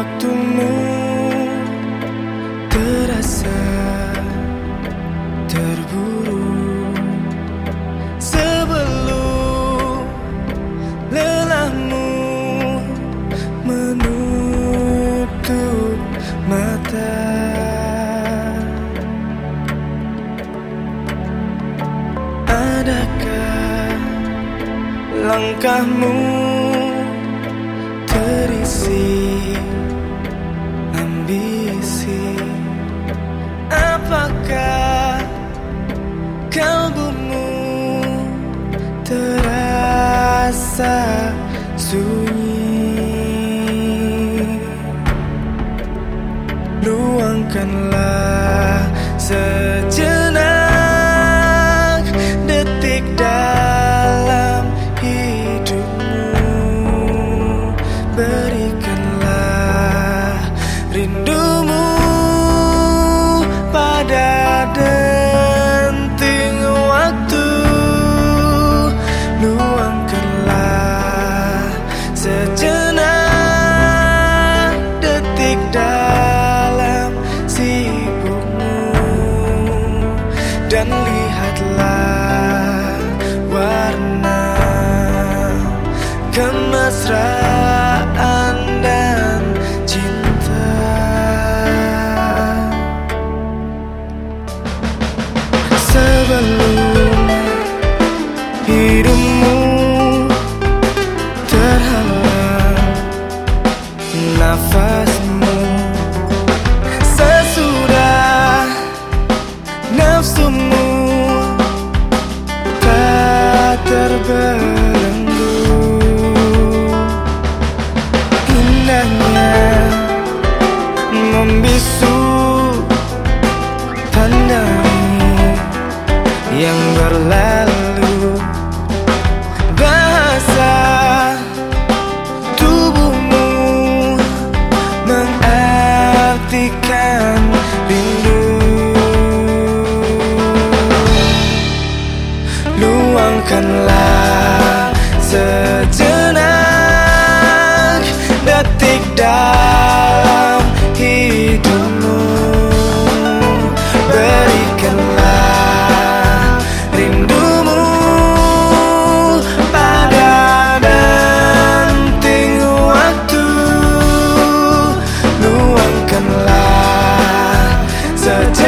waktumu terasa terburu sebelum lelahmu menutup mata. Adakah langkahmu? rasa sunyi. Luangkanlah Right. hentikan rindu. Luangkanlah certainty.